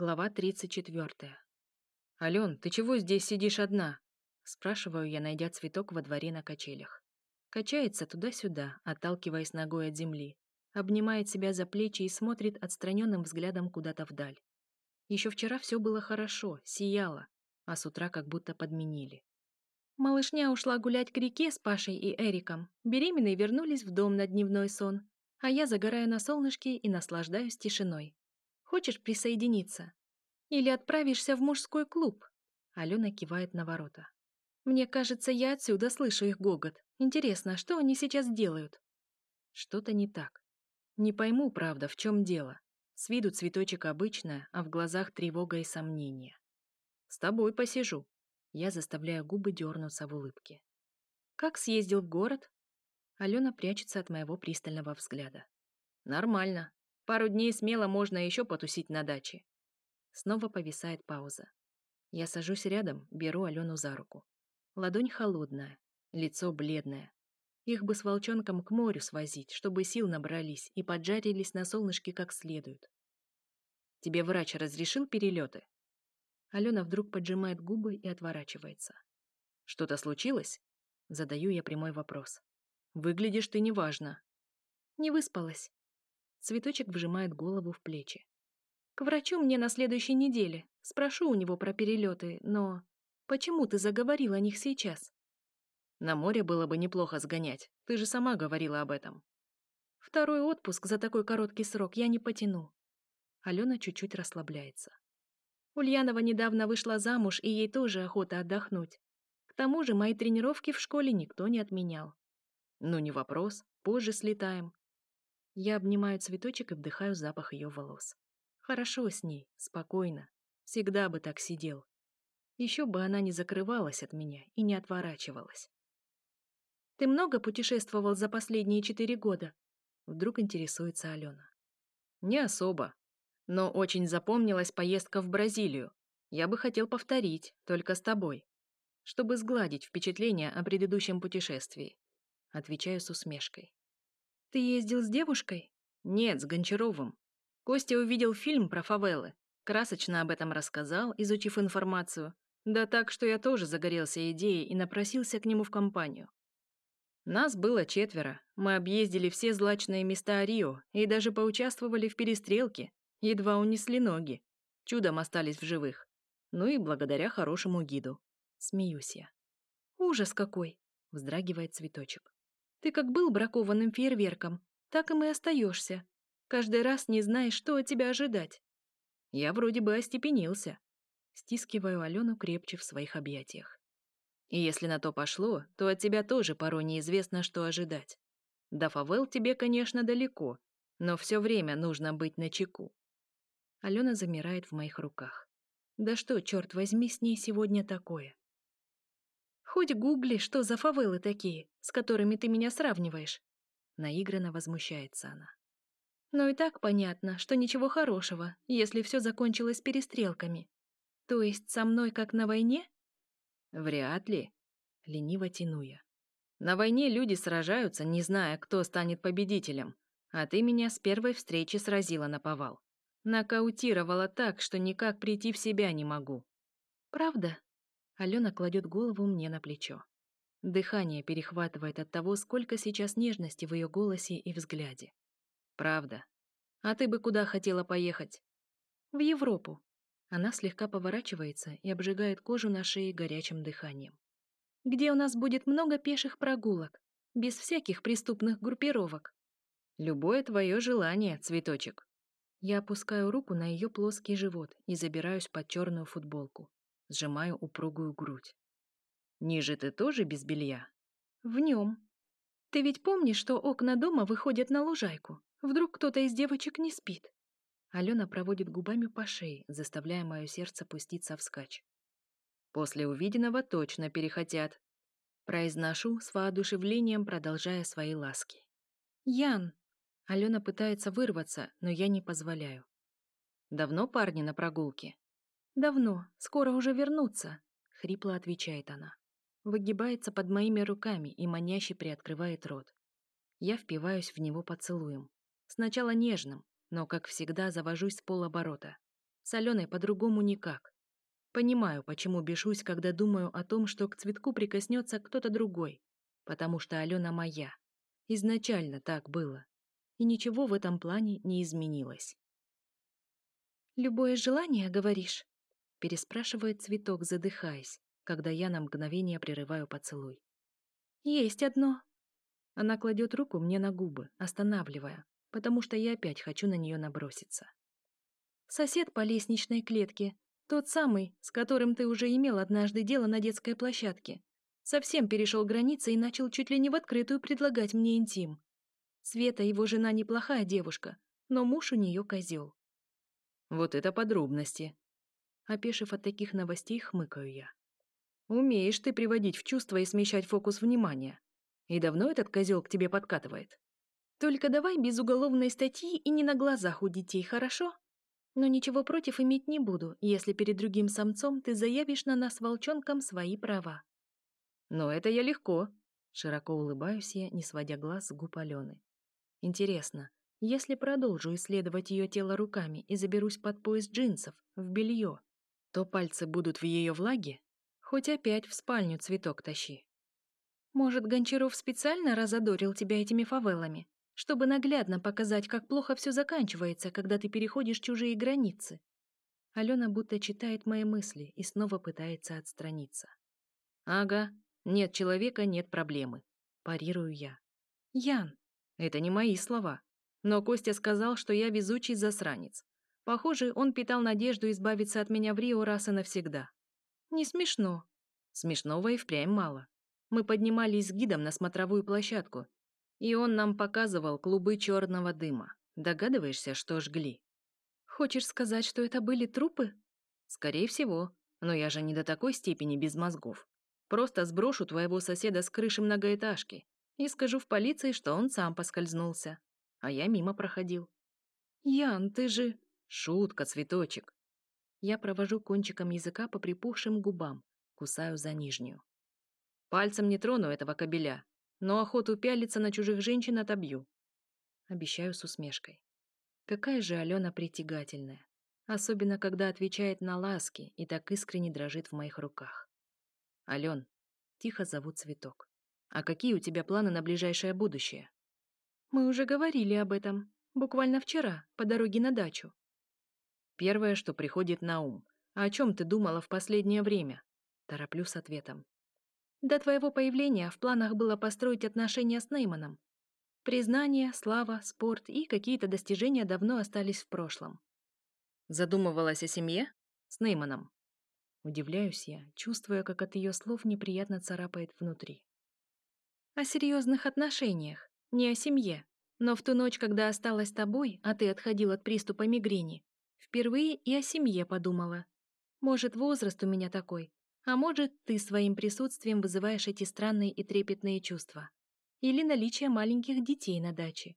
Глава 34. Алён, ты чего здесь сидишь одна?» Спрашиваю я, найдя цветок во дворе на качелях. Качается туда-сюда, отталкиваясь ногой от земли. Обнимает себя за плечи и смотрит отстраненным взглядом куда-то вдаль. Еще вчера все было хорошо, сияло, а с утра как будто подменили. Малышня ушла гулять к реке с Пашей и Эриком. Беременные вернулись в дом на дневной сон. А я загораю на солнышке и наслаждаюсь тишиной. Хочешь присоединиться? Или отправишься в мужской клуб?» Алена кивает на ворота. «Мне кажется, я отсюда слышу их гогот. Интересно, а что они сейчас делают?» Что-то не так. Не пойму, правда, в чем дело. С виду цветочек обычная, а в глазах тревога и сомнение. «С тобой посижу». Я заставляю губы дернуться в улыбке. «Как съездил в город?» Алена прячется от моего пристального взгляда. «Нормально. Пару дней смело можно еще потусить на даче. Снова повисает пауза. Я сажусь рядом, беру Алену за руку. Ладонь холодная, лицо бледное. Их бы с волчонком к морю свозить, чтобы сил набрались и поджарились на солнышке как следует. Тебе врач разрешил перелеты? Алена вдруг поджимает губы и отворачивается. Что-то случилось? Задаю я прямой вопрос. Выглядишь ты неважно. Не выспалась. Цветочек вжимает голову в плечи. «К врачу мне на следующей неделе. Спрошу у него про перелеты, но... Почему ты заговорил о них сейчас?» «На море было бы неплохо сгонять. Ты же сама говорила об этом». «Второй отпуск за такой короткий срок я не потяну». Алена чуть-чуть расслабляется. Ульянова недавно вышла замуж, и ей тоже охота отдохнуть. К тому же мои тренировки в школе никто не отменял. «Ну, не вопрос. Позже слетаем. Я обнимаю цветочек и вдыхаю запах ее волос. Хорошо с ней, спокойно. Всегда бы так сидел. Еще бы она не закрывалась от меня и не отворачивалась. «Ты много путешествовал за последние четыре года?» Вдруг интересуется Алена. «Не особо. Но очень запомнилась поездка в Бразилию. Я бы хотел повторить, только с тобой, чтобы сгладить впечатление о предыдущем путешествии», отвечаю с усмешкой. Ты ездил с девушкой? Нет, с Гончаровым. Костя увидел фильм про фавелы. Красочно об этом рассказал, изучив информацию. Да так, что я тоже загорелся идеей и напросился к нему в компанию. Нас было четверо. Мы объездили все злачные места Рио и даже поучаствовали в перестрелке. Едва унесли ноги. Чудом остались в живых. Ну и благодаря хорошему гиду. Смеюсь я. «Ужас какой!» — вздрагивает цветочек. Ты как был бракованным фейерверком, так и мы остаешься. Каждый раз не знаешь, что от тебя ожидать. Я вроде бы остепенился. Стискиваю Алену крепче в своих объятиях. И если на то пошло, то от тебя тоже порой неизвестно, что ожидать. До фавел тебе, конечно, далеко, но все время нужно быть на чеку. Алена замирает в моих руках. Да что, черт возьми, с ней сегодня такое? Хоть гугли, что за фавелы такие, с которыми ты меня сравниваешь. Наигранно возмущается она. Но и так понятно, что ничего хорошего, если все закончилось перестрелками. То есть со мной как на войне? Вряд ли. Лениво тяну я. На войне люди сражаются, не зная, кто станет победителем. А ты меня с первой встречи сразила на повал. Нокаутировала так, что никак прийти в себя не могу. Правда? Алена кладет голову мне на плечо. Дыхание перехватывает от того, сколько сейчас нежности в ее голосе и взгляде. «Правда. А ты бы куда хотела поехать?» «В Европу». Она слегка поворачивается и обжигает кожу на шее горячим дыханием. «Где у нас будет много пеших прогулок, без всяких преступных группировок?» «Любое твое желание, цветочек». Я опускаю руку на ее плоский живот и забираюсь под черную футболку сжимая упругую грудь. «Ниже ты тоже без белья?» «В нем. Ты ведь помнишь, что окна дома выходят на лужайку? Вдруг кто-то из девочек не спит?» Алена проводит губами по шее, заставляя мое сердце пуститься вскачь. «После увиденного точно перехотят», произношу с воодушевлением, продолжая свои ласки. «Ян!» Алена пытается вырваться, но я не позволяю. «Давно парни на прогулке?» «Давно, скоро уже вернутся», — хрипло отвечает она. Выгибается под моими руками и маняще приоткрывает рот. Я впиваюсь в него поцелуем. Сначала нежным, но, как всегда, завожусь с полоборота. Соленой по-другому никак. Понимаю, почему бешусь, когда думаю о том, что к цветку прикоснется кто-то другой. Потому что Алена моя. Изначально так было. И ничего в этом плане не изменилось. «Любое желание, говоришь?» переспрашивает цветок, задыхаясь, когда я на мгновение прерываю поцелуй. «Есть одно!» Она кладет руку мне на губы, останавливая, потому что я опять хочу на нее наброситься. «Сосед по лестничной клетке, тот самый, с которым ты уже имел однажды дело на детской площадке, совсем перешел границы и начал чуть ли не в открытую предлагать мне интим. Света, его жена, неплохая девушка, но муж у нее козел. Вот это подробности опешив от таких новостей, хмыкаю я. «Умеешь ты приводить в чувство и смещать фокус внимания. И давно этот козел к тебе подкатывает? Только давай без уголовной статьи и не на глазах у детей, хорошо? Но ничего против иметь не буду, если перед другим самцом ты заявишь на нас волчонком свои права». «Но это я легко», — широко улыбаюсь я, не сводя глаз с губ Алены. «Интересно, если продолжу исследовать ее тело руками и заберусь под пояс джинсов, в белье, что пальцы будут в ее влаге, хоть опять в спальню цветок тащи. Может, Гончаров специально разодорил тебя этими фавелами, чтобы наглядно показать, как плохо все заканчивается, когда ты переходишь чужие границы. Алена будто читает мои мысли и снова пытается отстраниться. «Ага, нет человека, нет проблемы», – парирую я. «Ян!» Это не мои слова. Но Костя сказал, что я везучий засранец. Похоже, он питал надежду избавиться от меня в Рио раз и навсегда. Не смешно. Смешного и впрямь мало. Мы поднимались с гидом на смотровую площадку, и он нам показывал клубы черного дыма. Догадываешься, что жгли? Хочешь сказать, что это были трупы? Скорее всего, но я же не до такой степени без мозгов. Просто сброшу твоего соседа с крыши многоэтажки и скажу в полиции, что он сам поскользнулся, а я мимо проходил. Ян, ты же... «Шутка, цветочек!» Я провожу кончиком языка по припухшим губам, кусаю за нижнюю. «Пальцем не трону этого кобеля, но охоту пялиться на чужих женщин отобью». Обещаю с усмешкой. Какая же Алена притягательная. Особенно, когда отвечает на ласки и так искренне дрожит в моих руках. «Ален», — тихо зову цветок, — «а какие у тебя планы на ближайшее будущее?» «Мы уже говорили об этом», Буквально вчера, по дороге на дачу. Первое, что приходит на ум. А «О чем ты думала в последнее время?» Тороплю с ответом. «До твоего появления в планах было построить отношения с Нейманом. Признание, слава, спорт и какие-то достижения давно остались в прошлом». Задумывалась о семье? С Нейманом. Удивляюсь я, чувствуя, как от ее слов неприятно царапает внутри. «О серьезных отношениях, не о семье. Но в ту ночь, когда осталась тобой, а ты отходил от приступа мигрени, Впервые и о семье подумала. Может, возраст у меня такой, а может, ты своим присутствием вызываешь эти странные и трепетные чувства. Или наличие маленьких детей на даче.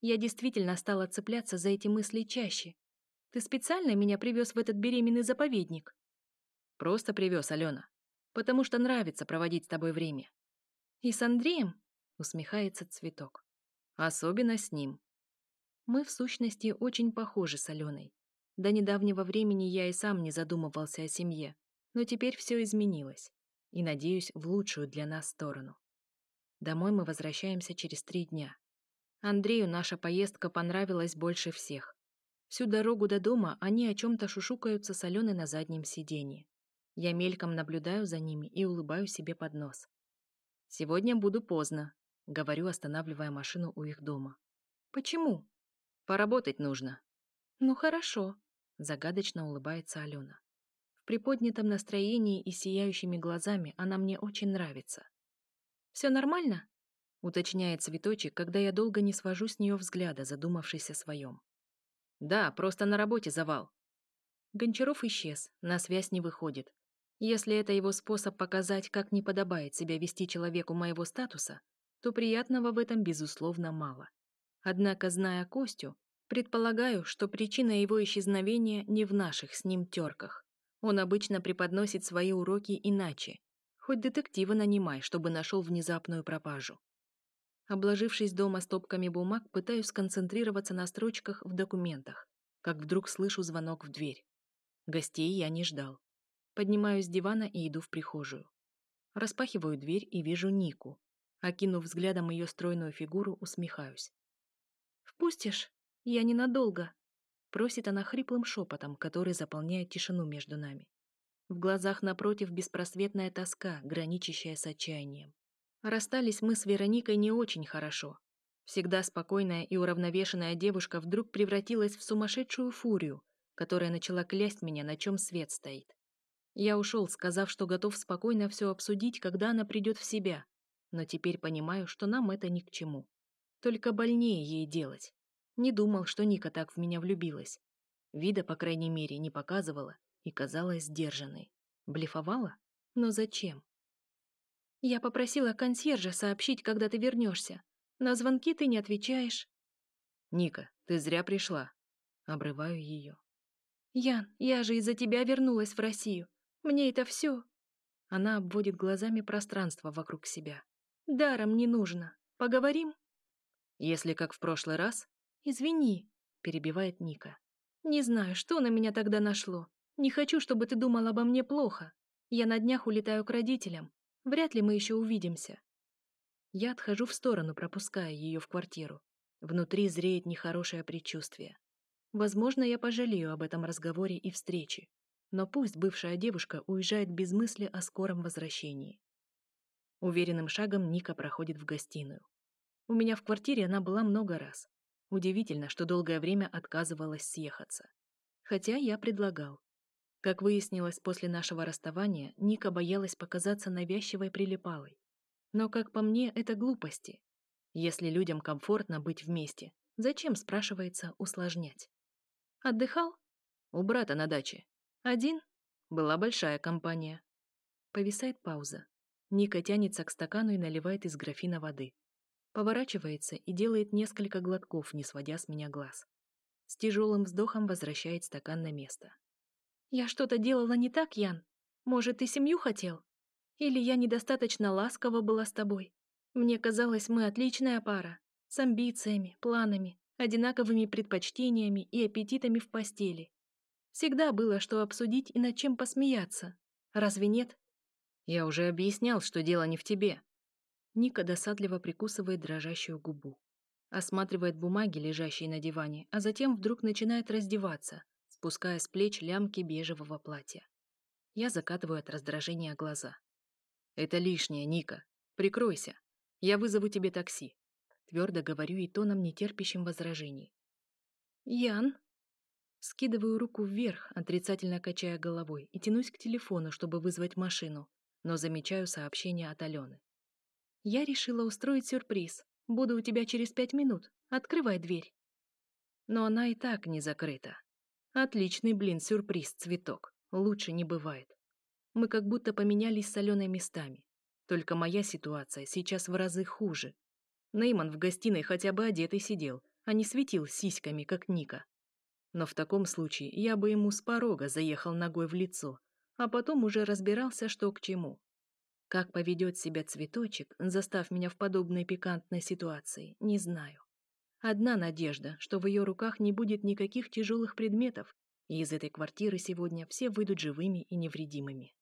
Я действительно стала цепляться за эти мысли чаще. Ты специально меня привез в этот беременный заповедник? Просто привез, Алена. Потому что нравится проводить с тобой время. И с Андреем? Усмехается цветок. Особенно с ним. Мы, в сущности, очень похожи с Аленой. До недавнего времени я и сам не задумывался о семье, но теперь все изменилось, и, надеюсь, в лучшую для нас сторону. Домой мы возвращаемся через три дня. Андрею наша поездка понравилась больше всех. Всю дорогу до дома они о чем-то шушукаются с Аленой на заднем сиденье. Я мельком наблюдаю за ними и улыбаю себе под нос. «Сегодня буду поздно», — говорю, останавливая машину у их дома. «Почему?» «Поработать нужно». «Ну хорошо», Загадочно улыбается Алена. В приподнятом настроении и сияющими глазами она мне очень нравится. «Все нормально?» — уточняет цветочек, когда я долго не свожу с нее взгляда, задумавшись о своем. «Да, просто на работе завал». Гончаров исчез, на связь не выходит. Если это его способ показать, как не подобает себя вести человеку моего статуса, то приятного в этом, безусловно, мало. Однако, зная Костю, Предполагаю, что причина его исчезновения не в наших с ним терках. Он обычно преподносит свои уроки иначе. Хоть детектива нанимай, чтобы нашел внезапную пропажу. Обложившись дома стопками бумаг, пытаюсь сконцентрироваться на строчках в документах, как вдруг слышу звонок в дверь. Гостей я не ждал. Поднимаюсь с дивана и иду в прихожую. Распахиваю дверь и вижу Нику. Окинув взглядом ее стройную фигуру, усмехаюсь. «Впустишь?» Я ненадолго», — просит она хриплым шепотом, который заполняет тишину между нами. В глазах напротив беспросветная тоска, граничащая с отчаянием. Расстались мы с Вероникой не очень хорошо. Всегда спокойная и уравновешенная девушка вдруг превратилась в сумасшедшую фурию, которая начала клясть меня, на чем свет стоит. Я ушел, сказав, что готов спокойно все обсудить, когда она придёт в себя, но теперь понимаю, что нам это ни к чему. Только больнее ей делать. Не думал, что Ника так в меня влюбилась. Вида, по крайней мере, не показывала и казалась сдержанной. Блефовала? Но зачем? Я попросила консьержа сообщить, когда ты вернешься. На звонки ты не отвечаешь. Ника, ты зря пришла. Обрываю ее. Ян, я же из-за тебя вернулась в Россию. Мне это все. Она обводит глазами пространство вокруг себя. Даром не нужно. Поговорим? Если как в прошлый раз, «Извини», — перебивает Ника. «Не знаю, что на меня тогда нашло. Не хочу, чтобы ты думал обо мне плохо. Я на днях улетаю к родителям. Вряд ли мы еще увидимся». Я отхожу в сторону, пропуская ее в квартиру. Внутри зреет нехорошее предчувствие. Возможно, я пожалею об этом разговоре и встрече. Но пусть бывшая девушка уезжает без мысли о скором возвращении. Уверенным шагом Ника проходит в гостиную. У меня в квартире она была много раз. Удивительно, что долгое время отказывалась съехаться. Хотя я предлагал. Как выяснилось после нашего расставания, Ника боялась показаться навязчивой прилипалой. Но, как по мне, это глупости. Если людям комфортно быть вместе, зачем, спрашивается, усложнять? Отдыхал? У брата на даче. Один? Была большая компания. Повисает пауза. Ника тянется к стакану и наливает из графина воды поворачивается и делает несколько глотков, не сводя с меня глаз. С тяжелым вздохом возвращает стакан на место. «Я что-то делала не так, Ян? Может, ты семью хотел? Или я недостаточно ласково была с тобой? Мне казалось, мы отличная пара. С амбициями, планами, одинаковыми предпочтениями и аппетитами в постели. Всегда было, что обсудить и над чем посмеяться. Разве нет?» «Я уже объяснял, что дело не в тебе», Ника досадливо прикусывает дрожащую губу. Осматривает бумаги, лежащие на диване, а затем вдруг начинает раздеваться, спуская с плеч лямки бежевого платья. Я закатываю от раздражения глаза. «Это лишнее, Ника. Прикройся. Я вызову тебе такси». Твердо говорю и тоном, нетерпящим возражений. «Ян?» Скидываю руку вверх, отрицательно качая головой, и тянусь к телефону, чтобы вызвать машину, но замечаю сообщение от Алены. Я решила устроить сюрприз. Буду у тебя через пять минут. Открывай дверь. Но она и так не закрыта. Отличный, блин, сюрприз, цветок. Лучше не бывает. Мы как будто поменялись солеными местами. Только моя ситуация сейчас в разы хуже. Нейман в гостиной хотя бы одетый сидел, а не светил сиськами, как Ника. Но в таком случае я бы ему с порога заехал ногой в лицо, а потом уже разбирался, что к чему. Как поведет себя цветочек, застав меня в подобной пикантной ситуации, не знаю. Одна надежда, что в ее руках не будет никаких тяжелых предметов, и из этой квартиры сегодня все выйдут живыми и невредимыми.